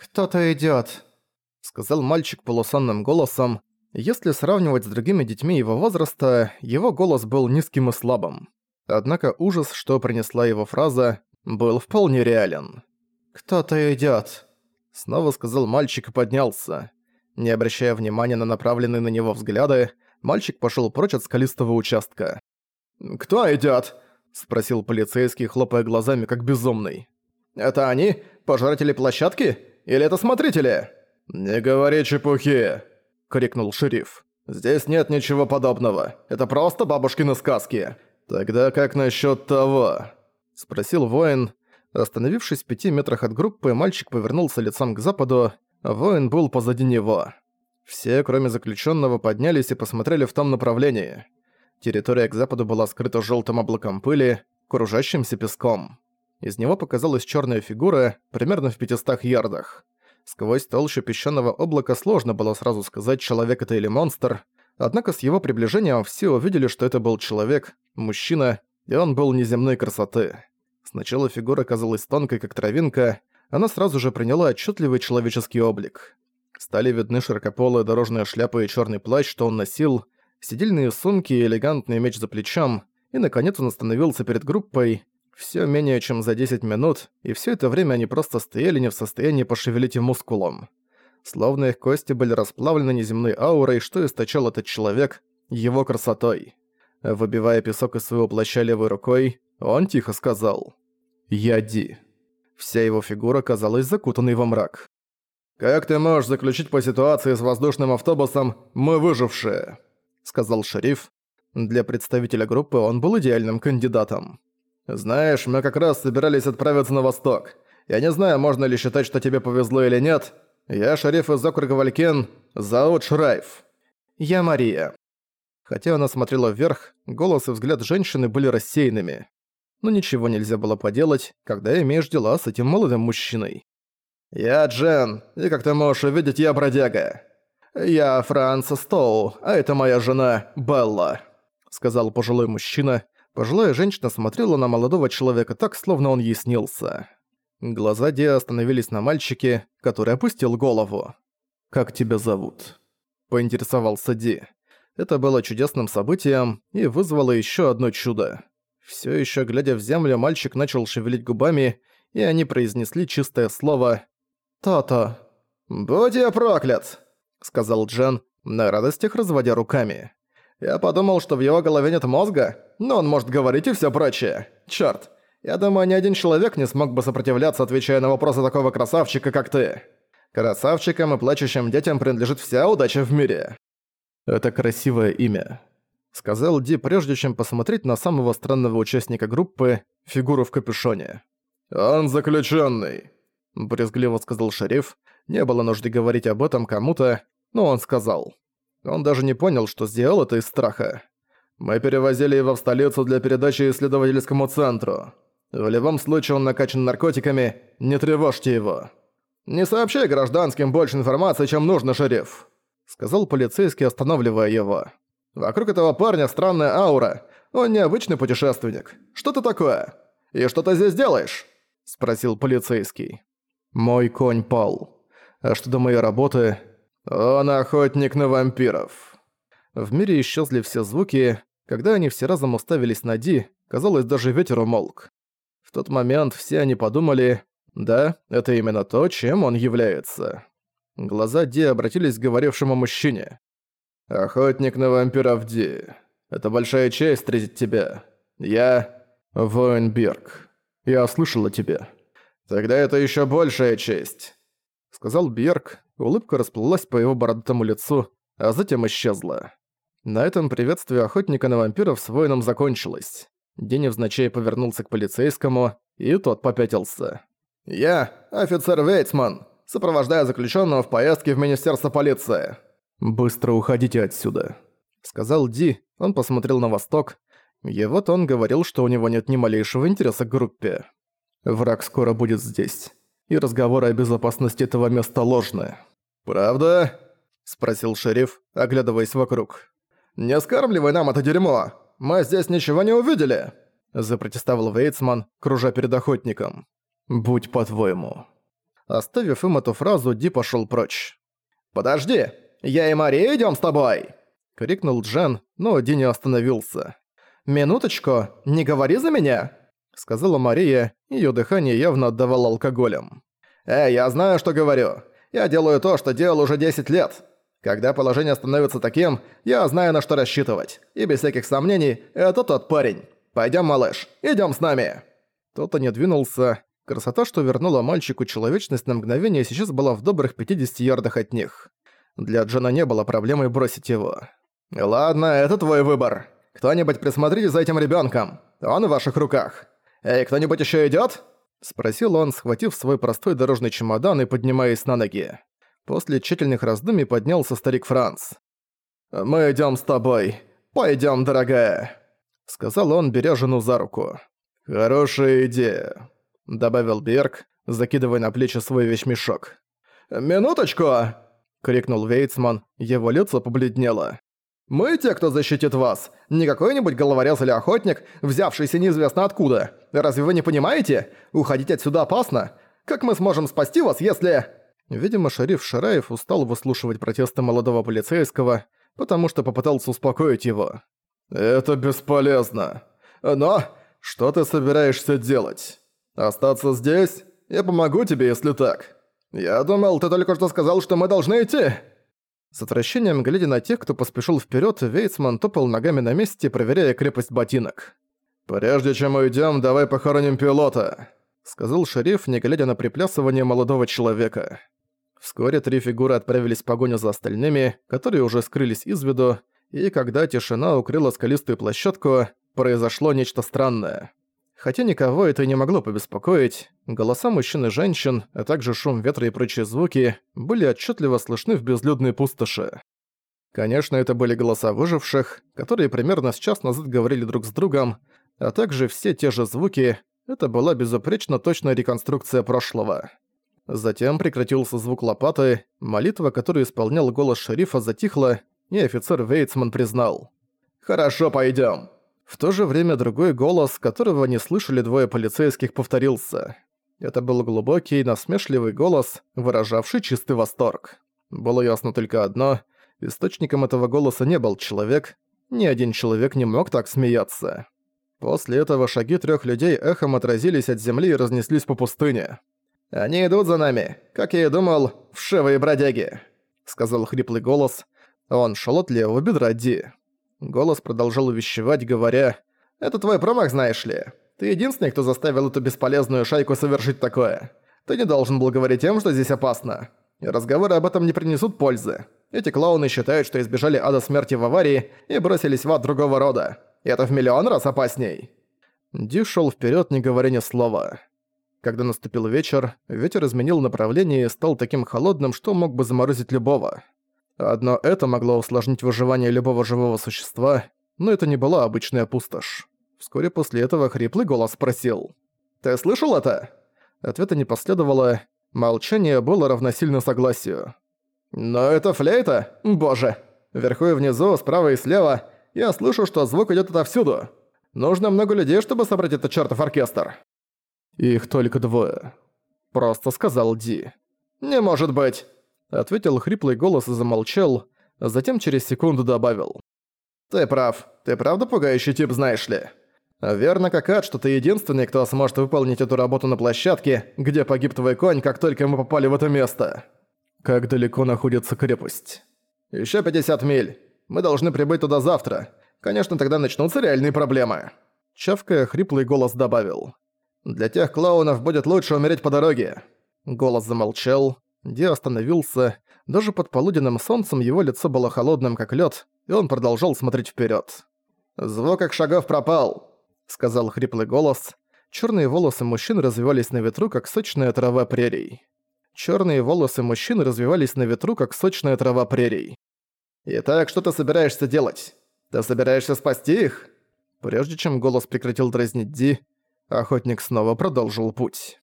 «Кто-то идёт», — сказал мальчик полусонным голосом. Если сравнивать с другими детьми его возраста, его голос был низким и слабым. Однако ужас, что принесла его фраза, был вполне реален. «Кто-то идёт», — снова сказал мальчик и поднялся. Не обращая внимания на направленные на него взгляды, мальчик пошёл прочь от скалистого участка. «Кто идёт?» — спросил полицейский, хлопая глазами, как безумный. «Это они? Пожиратели площадки? Или это смотрители?» «Не говори чепухи!» — крикнул шериф. «Здесь нет ничего подобного. Это просто бабушкины сказки. Тогда как насчет того?» — спросил воин. Остановившись в пяти метрах от группы, мальчик повернулся лицом к западу. Воин был позади него. Все, кроме заключенного, поднялись и посмотрели в том направлении. Территория к западу была скрыта желтым облаком пыли, кружащимся песком. Из него показалась черная фигура, примерно в 500 ярдах. Сквозь толщу песчаного облака сложно было сразу сказать, человек это или монстр, однако с его приближением все увидели, что это был человек, мужчина, и он был неземной красоты. Сначала фигура казалась тонкой, как травинка, она сразу же приняла отчетливый человеческий облик. Стали видны широкополая дорожная шляпа и черный плащ, что он носил, сидельные сумки и элегантный меч за плечом, и наконец он остановился перед группой, все менее чем за 10 минут, и все это время они просто стояли не в состоянии пошевелить и мускулом. Словно их кости были расплавлены неземной аурой, что источал этот человек, его красотой. Выбивая песок из своего плаща левой рукой, он тихо сказал «Я Ди». Вся его фигура казалась закутанной во мрак. «Как ты можешь заключить по ситуации с воздушным автобусом «мы выжившие»?» — сказал шериф. Для представителя группы он был идеальным кандидатом. «Знаешь, мы как раз собирались отправиться на восток. Я не знаю, можно ли считать, что тебе повезло или нет. Я шериф из округа Валькен, зовут Шрайф. Я Мария». Хотя она смотрела вверх, голос и взгляд женщины были рассеянными. Но ничего нельзя было поделать, когда имеешь дела с этим молодым мужчиной. «Я Джен, и как ты можешь увидеть, я бродяга. Я Франц Стоу, а это моя жена Белла», — сказал пожилой мужчина, Пожилая женщина смотрела на молодого человека так, словно он ей снился. Глаза Ди остановились на мальчике, который опустил голову. «Как тебя зовут?» – поинтересовался Ди. Это было чудесным событием и вызвало еще одно чудо. Все еще глядя в землю, мальчик начал шевелить губами, и они произнесли чистое слово «То-то». «Будь я проклят!» – сказал Джен, на радостях разводя руками. Я подумал, что в его голове нет мозга, но он может говорить и все прочее. Чёрт, я думаю, ни один человек не смог бы сопротивляться, отвечая на вопросы такого красавчика, как ты. Красавчикам и плачущим детям принадлежит вся удача в мире. Это красивое имя. Сказал Ди, прежде чем посмотреть на самого странного участника группы, фигуру в капюшоне. «Он заключенный, брезгливо сказал шериф. Не было нужды говорить об этом кому-то, но он сказал. Он даже не понял, что сделал это из страха. Мы перевозили его в столицу для передачи исследовательскому центру. В любом случае он накачан наркотиками, не тревожьте его. Не сообщай гражданским больше информации, чем нужно, шериф», — сказал полицейский, останавливая его. «Вокруг этого парня странная аура. Он необычный путешественник. Что ты такое? И что ты здесь делаешь?» — спросил полицейский. «Мой конь пал. А что до моей работы, «Он охотник на вампиров». В мире исчезли все звуки. Когда они все разом уставились на Ди, казалось, даже ветер умолк. В тот момент все они подумали, да, это именно то, чем он является. Глаза Ди обратились к говорившему мужчине. «Охотник на вампиров Ди. Это большая честь встретить тебя. Я... Воин Бирк. Я слышал о тебе. Тогда это еще большая честь», — сказал Бирк, Улыбка расплылась по его бородатому лицу, а затем исчезла. На этом приветствие охотника на вампиров с воином закончилось. День невзначай повернулся к полицейскому, и тот попятился. «Я офицер Вейтсман, сопровождая заключенного в поездке в Министерство полиции». «Быстро уходите отсюда», — сказал Ди. Он посмотрел на восток. Его тон говорил, что у него нет ни малейшего интереса к группе. «Враг скоро будет здесь, и разговоры о безопасности этого места ложные». «Правда?» – спросил шериф, оглядываясь вокруг. «Не скармливай нам это дерьмо! Мы здесь ничего не увидели!» – запротестовал Вейтсман, кружа перед охотником. «Будь по-твоему». Оставив им эту фразу, Ди пошёл прочь. «Подожди! Я и Мария идём с тобой!» — крикнул Джен, но Ди не остановился. «Минуточку, не говори за меня!» — сказала Мария, её дыхание явно отдавало алкоголем. «Эй, я знаю, что говорю. Я делаю то, что делал уже 10 лет. Когда положение становится таким, я знаю, на что рассчитывать. И без всяких сомнений, это тот парень. Пойдём, малыш, идём с нами!» Тот-то не двинулся. Красота, что вернула мальчику человечность на мгновение, сейчас была в добрых 50 ярдах от них. Для Джона не было проблемой бросить его. «Ладно, это твой выбор. Кто-нибудь присмотрите за этим ребёнком. Он в ваших руках. Эй, кто-нибудь ещё идёт?» Спросил он, схватив свой простой дорожный чемодан и поднимаясь на ноги. После тщательных раздумий поднялся старик Франц. «Мы идём с тобой. Пойдём, дорогая», — сказал он, беря жену за руку. «Хорошая идея», — добавил Берг, закидывая на плечи свой вещмешок. «Минуточку!» — крикнул Вейцман, его лицо побледнело. «Мы те, кто защитит вас, не какой-нибудь головорез или охотник, взявшийся неизвестно откуда. Разве вы не понимаете? Уходить отсюда опасно. Как мы сможем спасти вас, если...» Видимо, шериф Шараев устал выслушивать протесты молодого полицейского, потому что попытался успокоить его. «Это бесполезно. Но что ты собираешься делать? Остаться здесь? Я помогу тебе, если так. Я думал, ты только что сказал, что мы должны идти!» С отвращением, глядя на тех, кто поспешил вперед, Вейцман топал ногами на месте, проверяя крепость ботинок. «Прежде чем уйдем, давай похороним пилота», — сказал шериф, не глядя на приплясывание молодого человека. Вскоре три фигуры отправились в погоню за остальными, которые уже скрылись из виду, и когда тишина укрыла скалистую площадку, произошло нечто странное. Хотя никого это и не могло побеспокоить, голоса мужчин и женщин, а также шум ветра и прочие звуки были отчетливо слышны в безлюдной пустоши. Конечно, это были голоса выживших, которые примерно с час назад говорили друг с другом, а также все те же звуки, это была безупречно точная реконструкция прошлого. Затем прекратился звук лопаты, молитва, которую исполнял голос шерифа, затихла, и офицер Вейтсман признал. «Хорошо, пойдём». В то же время другой голос, которого не слышали двое полицейских, повторился. Это был глубокий, насмешливый голос, выражавший чистый восторг. Было ясно только одно – источником этого голоса не был человек, ни один человек не мог так смеяться. После этого шаги трёх людей эхом отразились от земли и разнеслись по пустыне. «Они идут за нами, как я и думал, вшивые бродяги», — сказал хриплый голос. Он шел от левого бедра Ди. Голос продолжал увещевать, говоря, «Это твой промах, знаешь ли. Ты единственный, кто заставил эту бесполезную шайку совершить такое. Ты не должен был говорить тем, что здесь опасно. И разговоры об этом не принесут пользы. Эти клоуны считают, что избежали ада смерти в аварии и бросились в ад другого рода. И это в миллион раз опасней». Ди шел вперед, не говоря ни слова. Когда наступил вечер, ветер изменил направление и стал таким холодным, что мог бы заморозить любого. Одно это могло усложнить выживание любого живого существа, но это не была обычная пустошь. Вскоре после этого хриплый голос спросил. «Ты слышал это?» Ответа не последовало, молчание было равносильно согласию. «Но это флейта? Боже! Вверху и внизу, справа и слева, я слышу, что звук идёт отовсюду. Нужно много людей, чтобы собрать этот чертов оркестр». «Их только двое», — просто сказал Ди. «Не может быть!» Ответил хриплый голос и замолчал, а затем через секунду добавил. «Ты прав. Ты правда пугающий тип, знаешь ли? Верно как ад, что ты единственный, кто сможет выполнить эту работу на площадке, где погиб твой конь, как только мы попали в это место. Как далеко находится крепость? Ещё 50 миль. Мы должны прибыть туда завтра. Конечно, тогда начнутся реальные проблемы». Чавкая, хриплый голос добавил. «Для тех клоунов будет лучше умереть по дороге». Голос замолчал, Ди остановился. Даже под полуденным солнцем его лицо было холодным, как лед, и он продолжал смотреть вперед. «Звук их шагов пропал», — сказал хриплый голос. Черные волосы мужчин развивались на ветру, как сочная трава прерий. Черные волосы мужчин развивались на ветру, как сочная трава прерий. «Итак, что ты собираешься делать? Ты собираешься спасти их?» Прежде чем голос прекратил дразнить Ди, охотник снова продолжил путь.